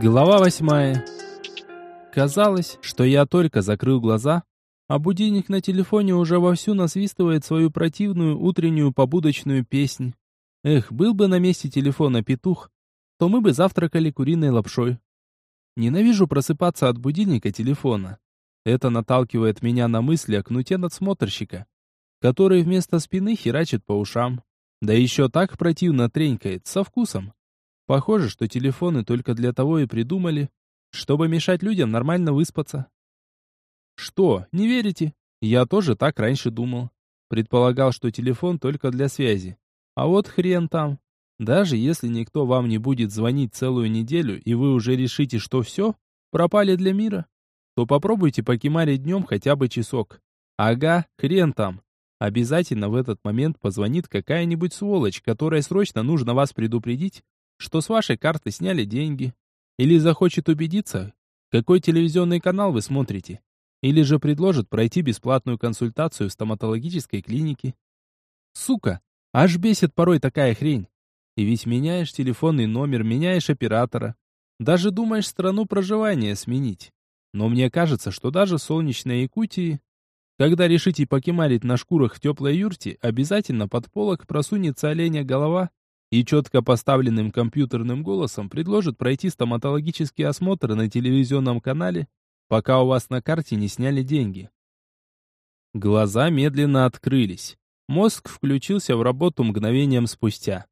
Глава восьмая. Казалось, что я только закрыл глаза, а будильник на телефоне уже вовсю насвистывает свою противную утреннюю побудочную песнь. Эх, был бы на месте телефона петух, то мы бы завтракали куриной лапшой. Ненавижу просыпаться от будильника телефона. Это наталкивает меня на мысли о кнуте надсмотрщика, который вместо спины херачит по ушам. Да еще так противно тренькает, со вкусом. Похоже, что телефоны только для того и придумали, чтобы мешать людям нормально выспаться. Что, не верите? Я тоже так раньше думал. Предполагал, что телефон только для связи. А вот хрен там. Даже если никто вам не будет звонить целую неделю, и вы уже решите, что все, пропали для мира, то попробуйте покемарить днем хотя бы часок. Ага, хрен там. Обязательно в этот момент позвонит какая-нибудь сволочь, которой срочно нужно вас предупредить, что с вашей карты сняли деньги. Или захочет убедиться, какой телевизионный канал вы смотрите. Или же предложит пройти бесплатную консультацию в стоматологической клинике. Сука, аж бесит порой такая хрень. И ведь меняешь телефонный номер, меняешь оператора. Даже думаешь страну проживания сменить. Но мне кажется, что даже в солнечной Якутии, когда решите покемарить на шкурах в теплой юрте, обязательно под полок просунется оленя голова, и четко поставленным компьютерным голосом предложит пройти стоматологический осмотр на телевизионном канале, пока у вас на карте не сняли деньги. Глаза медленно открылись. Мозг включился в работу мгновением спустя.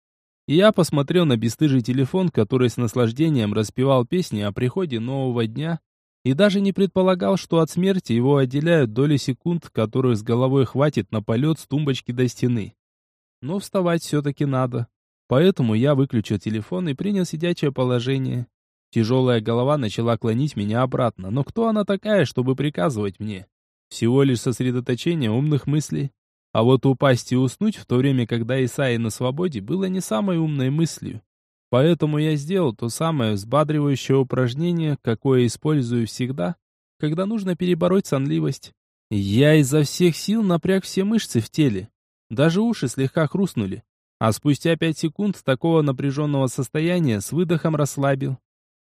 я посмотрел на бесстыжий телефон, который с наслаждением распевал песни о приходе нового дня, и даже не предполагал, что от смерти его отделяют доли секунд, которых с головой хватит на полет с тумбочки до стены. Но вставать все-таки надо. Поэтому я выключил телефон и принял сидячее положение. Тяжелая голова начала клонить меня обратно, но кто она такая, чтобы приказывать мне? Всего лишь сосредоточение умных мыслей. А вот упасть и уснуть в то время, когда Исаи на свободе, было не самой умной мыслью. Поэтому я сделал то самое взбадривающее упражнение, какое использую всегда, когда нужно перебороть сонливость. Я изо всех сил напряг все мышцы в теле. Даже уши слегка хрустнули. А спустя пять секунд такого напряженного состояния с выдохом расслабил.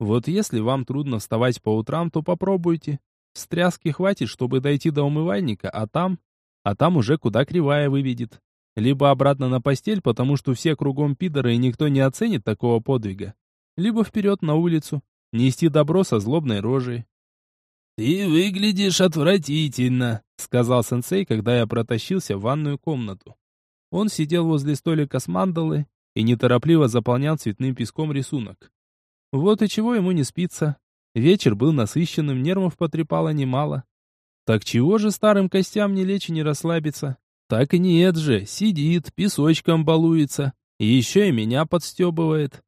Вот если вам трудно вставать по утрам, то попробуйте. Стряски хватит, чтобы дойти до умывальника, а там... А там уже куда кривая выведет. Либо обратно на постель, потому что все кругом пидоры и никто не оценит такого подвига. Либо вперед на улицу, нести добро со злобной рожей. «Ты выглядишь отвратительно», — сказал сенсей, когда я протащился в ванную комнату. Он сидел возле столика с мандалы и неторопливо заполнял цветным песком рисунок. Вот и чего ему не спится. Вечер был насыщенным, нервов потрепало немало. Так чего же старым костям не лечь и не расслабиться? Так и нет же, сидит, песочком балуется, и еще и меня подстебывает.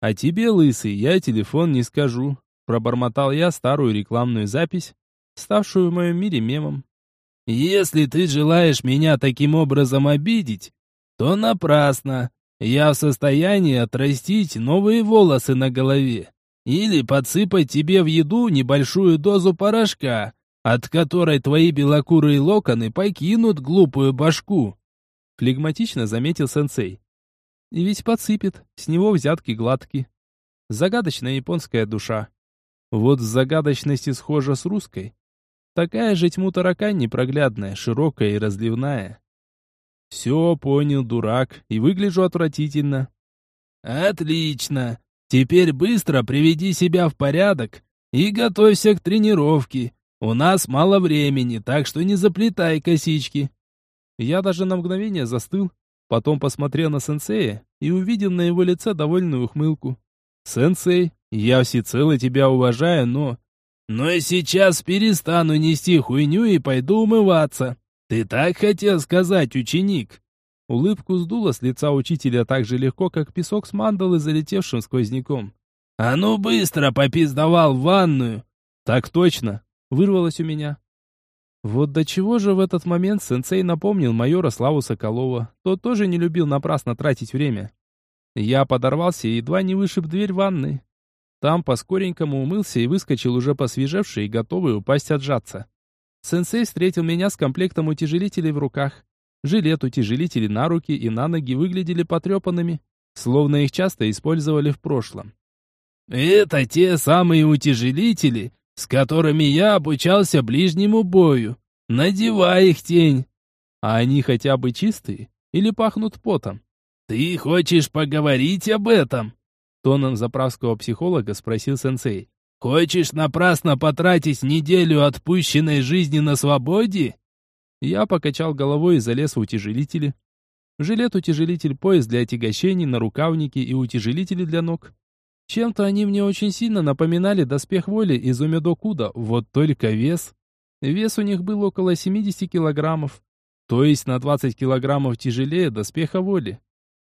А тебе, лысый, я телефон не скажу. Пробормотал я старую рекламную запись, ставшую в моем мире мемом. Если ты желаешь меня таким образом обидеть, то напрасно. Я в состоянии отрастить новые волосы на голове или подсыпать тебе в еду небольшую дозу порошка, от которой твои белокурые локоны покинут глупую башку. Флегматично заметил сенсей. И ведь подсыпет, с него взятки гладки. Загадочная японская душа. Вот загадочности схожа с русской, Такая же тьму таракань непроглядная, широкая и разливная. Все понял, дурак, и выгляжу отвратительно. Отлично. Теперь быстро приведи себя в порядок и готовься к тренировке. У нас мало времени, так что не заплетай косички. Я даже на мгновение застыл, потом посмотрел на сенсея и увидел на его лице довольную ухмылку. «Сенсей, я всецело тебя уважаю, но но сейчас перестану нести хуйню и пойду умываться. Ты так хотел сказать, ученик?» Улыбку сдуло с лица учителя так же легко, как песок с мандалы, залетевшим сквозняком. «А ну быстро попиздовал в ванную!» «Так точно!» — вырвалось у меня. Вот до чего же в этот момент сенсей напомнил майора Славу Соколова. Тот тоже не любил напрасно тратить время. Я подорвался и едва не вышиб дверь ванной. Там по-скоренькому умылся и выскочил уже посвежевший и готовый упасть отжаться. Сенсей встретил меня с комплектом утяжелителей в руках. Жилет утяжелители на руки и на ноги выглядели потрепанными, словно их часто использовали в прошлом. Это те самые утяжелители, с которыми я обучался ближнему бою. Надевай их, тень. А они хотя бы чистые или пахнут потом? Ты хочешь поговорить об этом? Тоном заправского психолога спросил сенсей. Хочешь напрасно потратить неделю отпущенной жизни на свободе? Я покачал головой и залез в утяжелители. Жилет-утяжелитель, пояс для отягощений, нарукавники и утяжелители для ног. Чем-то они мне очень сильно напоминали доспех воли из Умедокуда, вот только вес. Вес у них был около 70 килограммов, то есть на 20 килограммов тяжелее доспеха воли.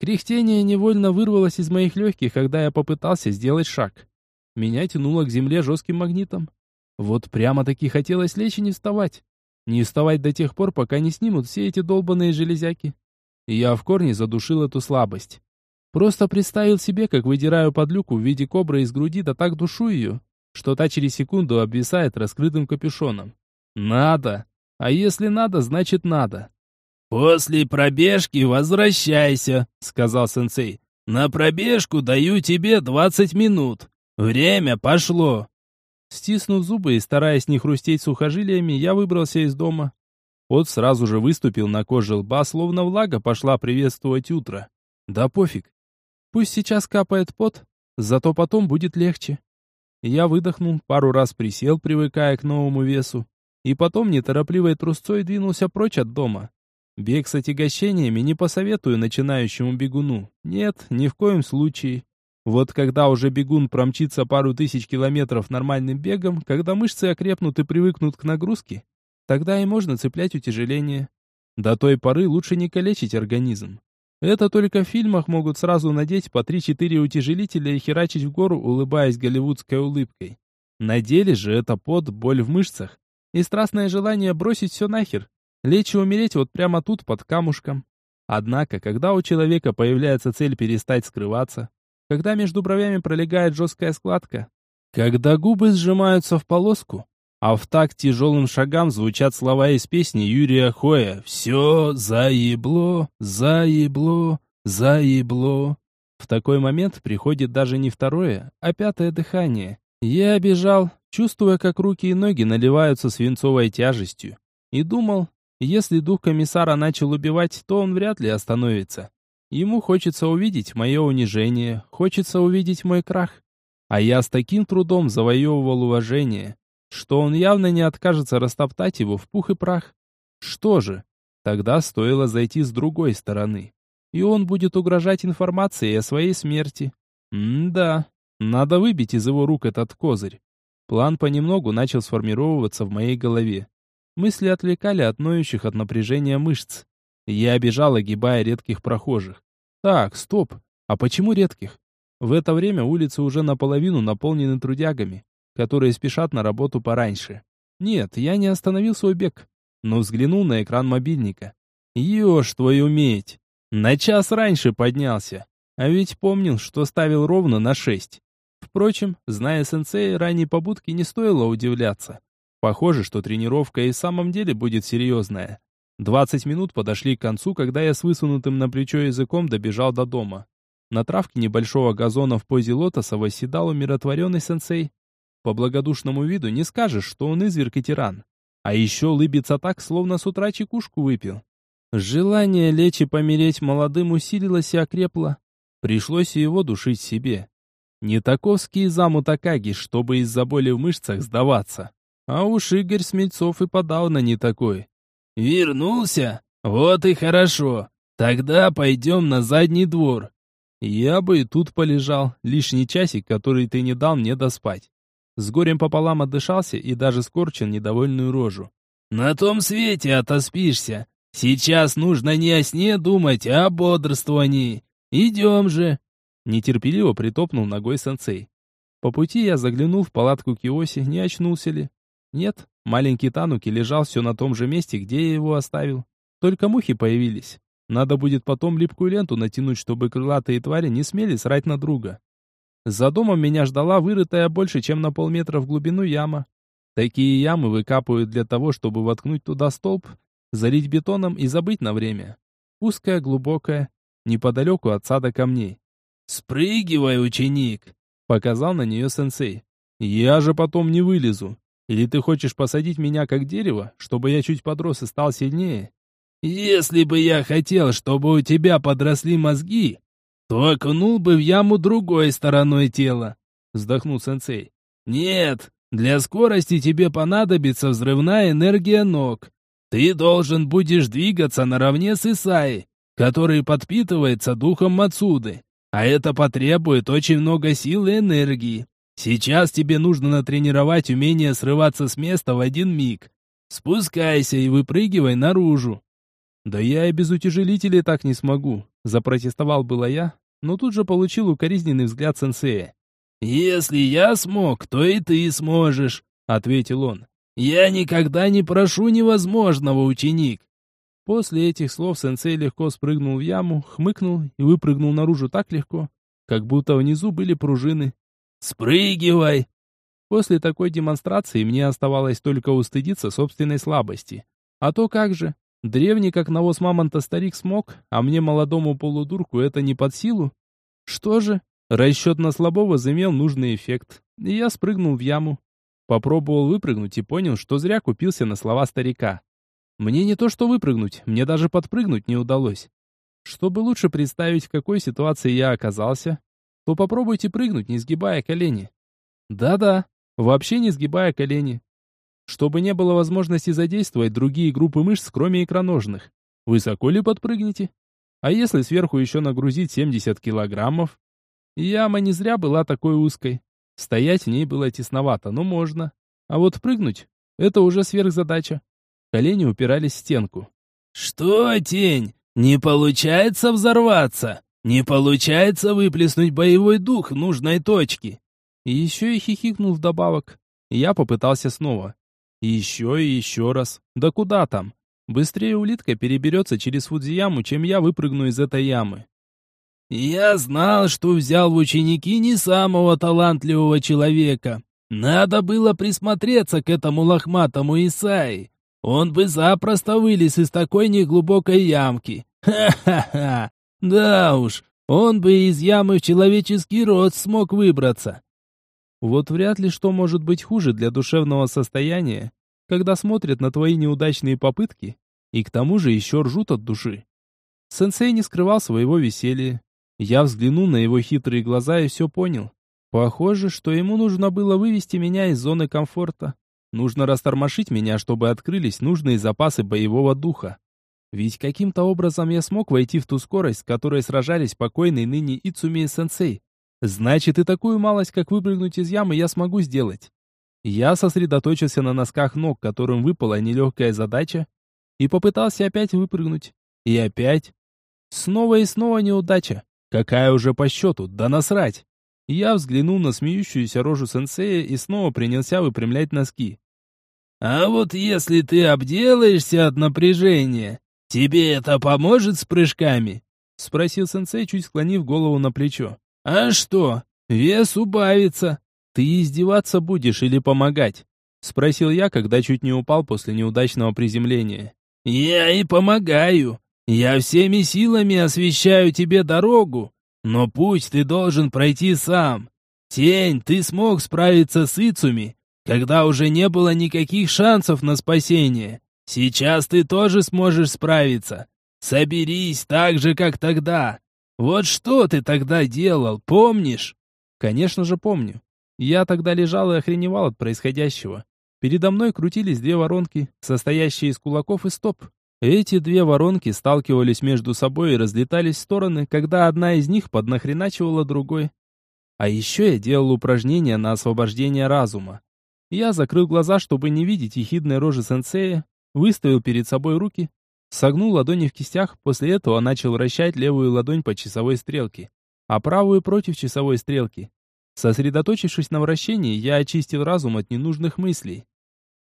Кряхтение невольно вырвалось из моих легких, когда я попытался сделать шаг. Меня тянуло к земле жестким магнитом. Вот прямо-таки хотелось лечь и не вставать. Не вставать до тех пор, пока не снимут все эти долбанные железяки. И я в корне задушил эту слабость. Просто представил себе, как выдираю подлюку в виде кобры из груди, да так душу ее, что та через секунду обвисает раскрытым капюшоном. Надо. А если надо, значит надо. «После пробежки возвращайся», — сказал сенсей. «На пробежку даю тебе двадцать минут. Время пошло». Стиснув зубы и стараясь не хрустеть сухожилиями, я выбрался из дома. Пот сразу же выступил на коже лба, словно влага пошла приветствовать утро. Да пофиг. Пусть сейчас капает пот, зато потом будет легче. Я выдохнул, пару раз присел, привыкая к новому весу, и потом неторопливой трусцой двинулся прочь от дома. Бег с отягощениями не посоветую начинающему бегуну. Нет, ни в коем случае. Вот когда уже бегун промчится пару тысяч километров нормальным бегом, когда мышцы окрепнут и привыкнут к нагрузке, тогда и можно цеплять утяжеление. До той поры лучше не калечить организм. Это только в фильмах могут сразу надеть по 3-4 утяжелителя и херачить в гору, улыбаясь голливудской улыбкой. На деле же это пот, боль в мышцах и страстное желание бросить все нахер, лечь и умереть вот прямо тут, под камушком. Однако, когда у человека появляется цель перестать скрываться, когда между бровями пролегает жесткая складка, когда губы сжимаются в полоску, а в такт тяжелым шагам звучат слова из песни Юрия Хоя «Все заебло, заебло, заебло». В такой момент приходит даже не второе, а пятое дыхание. Я бежал, чувствуя, как руки и ноги наливаются свинцовой тяжестью, и думал, если дух комиссара начал убивать, то он вряд ли остановится. Ему хочется увидеть мое унижение, хочется увидеть мой крах. А я с таким трудом завоевывал уважение, что он явно не откажется растоптать его в пух и прах. Что же, тогда стоило зайти с другой стороны. И он будет угрожать информацией о своей смерти. М-да, надо выбить из его рук этот козырь. План понемногу начал сформировываться в моей голове. Мысли отвлекали от ноющих от напряжения мышц. Я бежал, огибая редких прохожих. Так, стоп. А почему редких? В это время улицы уже наполовину наполнены трудягами которые спешат на работу пораньше. Нет, я не остановил свой бег, но взглянул на экран мобильника. Ёж твою медь! На час раньше поднялся. А ведь помнил, что ставил ровно на шесть. Впрочем, зная сенсея, ранней побудки не стоило удивляться. Похоже, что тренировка и в самом деле будет серьезная. Двадцать минут подошли к концу, когда я с высунутым на плечо языком добежал до дома. На травке небольшого газона в позе лотоса восседал умиротворенный сенсей. По благодушному виду не скажешь, что он изверг и тиран. А еще улыбится так, словно с утра чекушку выпил. Желание лечь и помереть молодым усилилось и окрепло. Пришлось его душить себе. Не таковский заму Такаги, чтобы из-за боли в мышцах сдаваться. А уж Игорь Смельцов и подавно не такой. «Вернулся? Вот и хорошо. Тогда пойдем на задний двор». Я бы и тут полежал, лишний часик, который ты не дал мне доспать. С горем пополам отдышался и даже скорчил недовольную рожу. «На том свете отоспишься. Сейчас нужно не о сне думать, а о бодрствовании. Идем же!» Нетерпеливо притопнул ногой сенсей. По пути я заглянул в палатку Киоси, не очнулся ли. Нет, маленький Тануки лежал все на том же месте, где я его оставил. Только мухи появились. Надо будет потом липкую ленту натянуть, чтобы крылатые твари не смели срать на друга. За домом меня ждала вырытая больше, чем на полметра в глубину яма. Такие ямы выкапывают для того, чтобы воткнуть туда столб, залить бетоном и забыть на время. Узкая, глубокая, неподалеку от сада камней. «Спрыгивай, ученик!» Показал на нее сенсей. Я же потом не вылезу. Или ты хочешь посадить меня как дерево, чтобы я чуть подрос и стал сильнее? Если бы я хотел, чтобы у тебя подросли мозги, то окунул бы в яму другой стороной тела, вздохнул сенсей. Нет, для скорости тебе понадобится взрывная энергия ног. Ты должен будешь двигаться наравне с Исаи, который подпитывается духом Мацуды. А это потребует очень много сил и энергии. Сейчас тебе нужно натренировать умение срываться с места в один миг. Спускайся и выпрыгивай наружу. Да я и без утяжелителей так не смогу, запротестовал было я, но тут же получил укоризненный взгляд сенсея. Если я смог, то и ты сможешь, ответил он. Я никогда не прошу невозможного, ученик. После этих слов сенсей легко спрыгнул в яму, хмыкнул и выпрыгнул наружу так легко, как будто внизу были пружины. «Спрыгивай!» После такой демонстрации мне оставалось только устыдиться собственной слабости. А то как же? Древний, как навоз мамонта, старик смог, а мне, молодому полудурку, это не под силу? Что же? Расчет на слабого замел нужный эффект, и я спрыгнул в яму. Попробовал выпрыгнуть и понял, что зря купился на слова старика. Мне не то что выпрыгнуть, мне даже подпрыгнуть не удалось. Чтобы лучше представить, в какой ситуации я оказался, то попробуйте прыгнуть, не сгибая колени. Да-да, вообще не сгибая колени. Чтобы не было возможности задействовать другие группы мышц, кроме икроножных. Высоко ли подпрыгнете? А если сверху еще нагрузить 70 килограммов? Яма не зря была такой узкой. Стоять в ней было тесновато, но можно. А вот прыгнуть — это уже сверхзадача. Колени упирались в стенку. «Что, тень, не получается взорваться? Не получается выплеснуть боевой дух в нужной точке?» Еще и хихикнул вдобавок. Я попытался снова. Еще и еще раз. Да куда там? Быстрее улитка переберется через Фудзияму, чем я выпрыгну из этой ямы. «Я знал, что взял в ученики не самого талантливого человека. Надо было присмотреться к этому лохматому Исаи. Он бы запросто вылез из такой неглубокой ямки. Ха-ха-ха! Да уж, он бы из ямы в человеческий род смог выбраться. Вот вряд ли что может быть хуже для душевного состояния, когда смотрят на твои неудачные попытки и к тому же еще ржут от души. Сенсей не скрывал своего веселья. Я взглянул на его хитрые глаза и все понял. Похоже, что ему нужно было вывести меня из зоны комфорта. Нужно растормошить меня, чтобы открылись нужные запасы боевого духа. Ведь каким-то образом я смог войти в ту скорость, с которой сражались покойный ныне Ицуми и сенсей. Значит, и такую малость, как выпрыгнуть из ямы, я смогу сделать. Я сосредоточился на носках ног, которым выпала нелегкая задача, и попытался опять выпрыгнуть. И опять. Снова и снова неудача. Какая уже по счету? Да насрать. Я взглянул на смеющуюся рожу сенсея и снова принялся выпрямлять носки. А вот если ты обделаешься от напряжения, тебе это поможет с прыжками? Спросил сенсей, чуть склонив голову на плечо. А что? Вес убавится. Ты издеваться будешь или помогать? Спросил я, когда чуть не упал после неудачного приземления. Я и помогаю. Я всеми силами освещаю тебе дорогу, но путь ты должен пройти сам. Тень, ты смог справиться с Ицуми, когда уже не было никаких шансов на спасение. Сейчас ты тоже сможешь справиться. Соберись так же, как тогда. Вот что ты тогда делал, помнишь? Конечно же помню. Я тогда лежал и охреневал от происходящего. Передо мной крутились две воронки, состоящие из кулаков и стоп. Эти две воронки сталкивались между собой и разлетались в стороны, когда одна из них поднахреначивала другой. А еще я делал упражнения на освобождение разума. Я закрыл глаза, чтобы не видеть ехидной рожи сенсея, выставил перед собой руки, согнул ладони в кистях, после этого начал вращать левую ладонь по часовой стрелке, а правую против часовой стрелки. Сосредоточившись на вращении, я очистил разум от ненужных мыслей.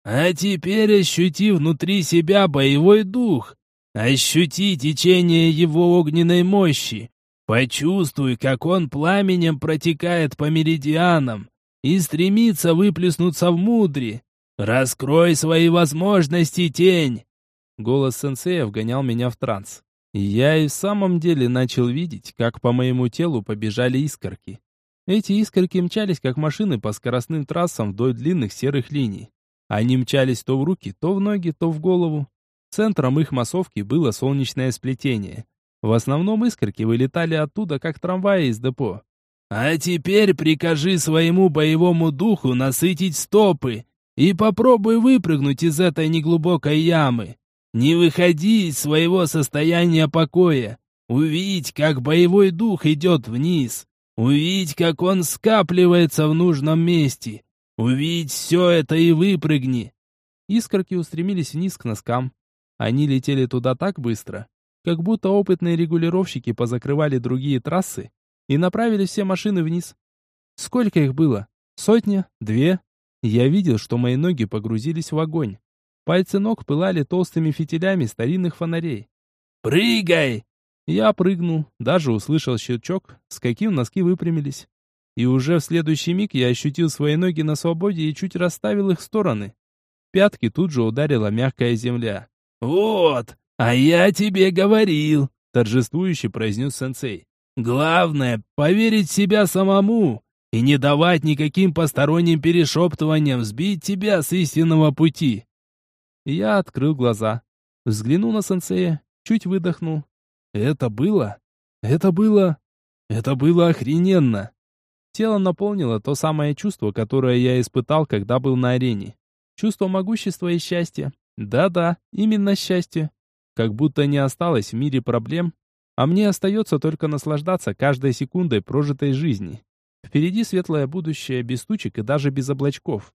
«А теперь ощути внутри себя боевой дух. Ощути течение его огненной мощи. Почувствуй, как он пламенем протекает по меридианам и стремится выплеснуться в мудре. Раскрой свои возможности, тень!» Голос сенсея вгонял меня в транс. Я и в самом деле начал видеть, как по моему телу побежали искорки. Эти искорки мчались, как машины по скоростным трассам вдоль длинных серых линий. Они мчались то в руки, то в ноги, то в голову. Центром их массовки было солнечное сплетение. В основном искорки вылетали оттуда, как трамваи из депо. «А теперь прикажи своему боевому духу насытить стопы и попробуй выпрыгнуть из этой неглубокой ямы. Не выходи из своего состояния покоя. Увидь, как боевой дух идет вниз. Увидь, как он скапливается в нужном месте. Увидь все это и выпрыгни. Искорки устремились вниз к носкам. Они летели туда так быстро, как будто опытные регулировщики позакрывали другие трассы и направили все машины вниз. Сколько их было? Сотня? Две? Я видел, что мои ноги погрузились в огонь. Пальцы ног пылали толстыми фитилями старинных фонарей. «Прыгай!» Я прыгнул, даже услышал щелчок, с каким носки выпрямились. И уже в следующий миг я ощутил свои ноги на свободе и чуть расставил их в стороны. Пятки тут же ударила мягкая земля. «Вот, а я тебе говорил!» торжествующе произнес сенсей. «Главное — поверить в себя самому и не давать никаким посторонним перешептываниям сбить тебя с истинного пути. Я открыл глаза, взглянул на сенсея, чуть выдохнул. Это было... Это было... Это было охрененно. Тело наполнило то самое чувство, которое я испытал, когда был на арене. Чувство могущества и счастья. Да-да, именно счастье. Как будто не осталось в мире проблем, а мне остается только наслаждаться каждой секундой прожитой жизни. Впереди светлое будущее, без тучек и даже без облачков.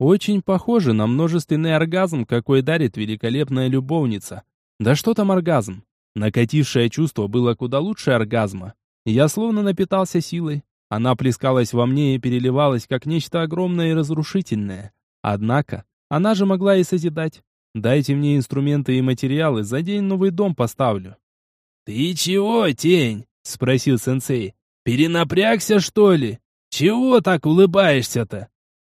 Очень похоже на множественный оргазм, какой дарит великолепная любовница. Да что там оргазм? Накатившее чувство было куда лучше оргазма. Я словно напитался силой. Она плескалась во мне и переливалась, как нечто огромное и разрушительное. Однако, она же могла и созидать. Дайте мне инструменты и материалы, за день новый дом поставлю. «Ты чего, тень?» — спросил сенсей. Перенапрягся, что ли? Чего так улыбаешься-то?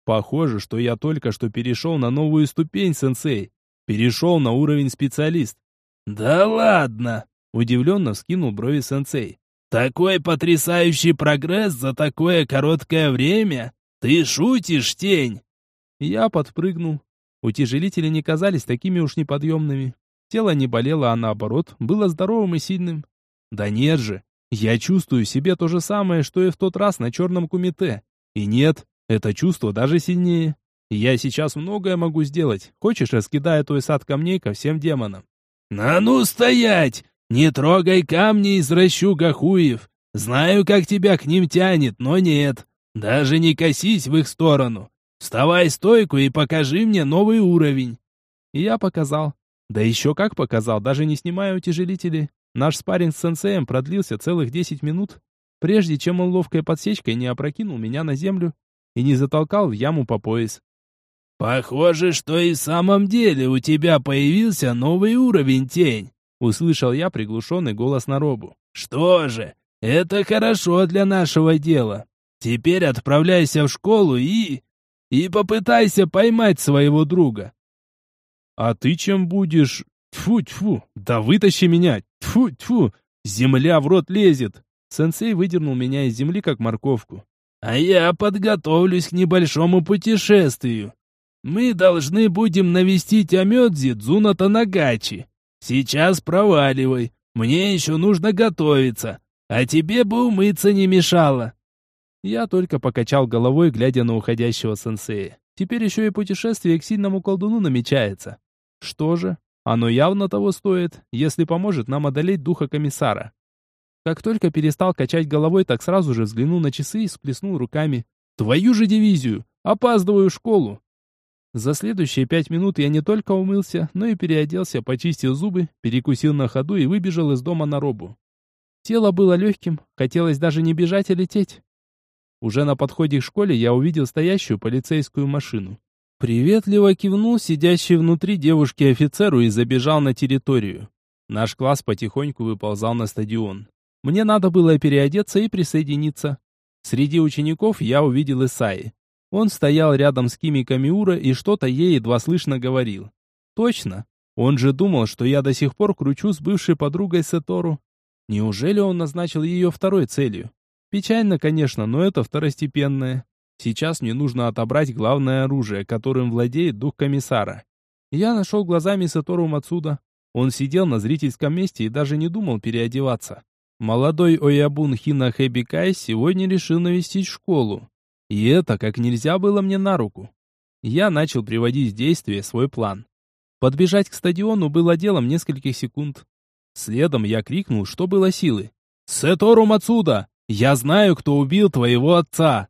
Похоже, что я только что перешел на новую ступень, сенсей. Перешел на уровень специалист. Да ладно! Удивленно вскинул брови сенсей. Такой потрясающий прогресс за такое короткое время? Ты шутишь, тень? Я подпрыгнул. Утяжелители не казались такими уж неподъемными. Тело не болело, а наоборот, было здоровым и сильным. Да нет же, я чувствую в себе то же самое, что и в тот раз на черном кумите. И нет, это чувство даже сильнее. Я сейчас многое могу сделать. Хочешь, раскидая твой сад камней ко всем демонам? На ну стоять! Не трогай камни, извращу Гахуев. Знаю, как тебя к ним тянет, но нет. Даже не косись в их сторону. Вставай стойку и покажи мне новый уровень. И я показал. Да еще как показал, даже не снимая утяжелители. Наш спарринг с сенсеем продлился целых 10 минут, прежде чем он ловкой подсечкой не опрокинул меня на землю и не затолкал в яму по пояс. «Похоже, что и в самом деле у тебя появился новый уровень, тень!» Услышал я приглушенный голос на робу. «Что же, это хорошо для нашего дела. Теперь отправляйся в школу и... и попытайся поймать своего друга». «А ты чем будешь?» Тьфу-тьфу, да вытащи меня! Тьфу-тьфу, земля в рот лезет! Сенсей выдернул меня из земли, как морковку. А я подготовлюсь к небольшому путешествию. Мы должны будем навестить Амёдзи Дзуна Танагачи. Сейчас проваливай, мне еще нужно готовиться, а тебе бы умыться не мешало. Я только покачал головой, глядя на уходящего сенсея. Теперь еще и путешествие к сильному колдуну намечается. Что же, оно явно того стоит, если поможет нам одолеть духа комиссара. Как только перестал качать головой, так сразу же взглянул на часы и сплеснул руками. «Твою же дивизию! Опаздываю в школу!» За следующие пять минут я не только умылся, но и переоделся, почистил зубы, перекусил на ходу и выбежал из дома на робу. Тело было легким, хотелось даже не бежать, а лететь. Уже на подходе к школе я увидел стоящую полицейскую машину. Приветливо кивнул сидящий внутри девушки офицеру и забежал на территорию. Наш класс потихоньку выползал на стадион. Мне надо было переодеться и присоединиться. Среди учеников я увидел Исаи. Он стоял рядом с Кими Камиура и что-то ей едва слышно говорил. Точно. Он же думал, что я до сих пор кручу с бывшей подругой Сетору. Неужели он назначил ее второй целью? Печально, конечно, но это второстепенное. Сейчас мне нужно отобрать главное оружие, которым владеет дух комиссара. Я нашел глазами Сатору Мацуда. Он сидел на зрительском месте и даже не думал переодеваться. Молодой Оябун Хина Хэбикай сегодня решил навестить школу. И это как нельзя было мне на руку. Я начал приводить в действие свой план. Подбежать к стадиону было делом нескольких секунд. Следом я крикнул, что было силы. «Сетору Мацуда! Я знаю, кто убил твоего отца!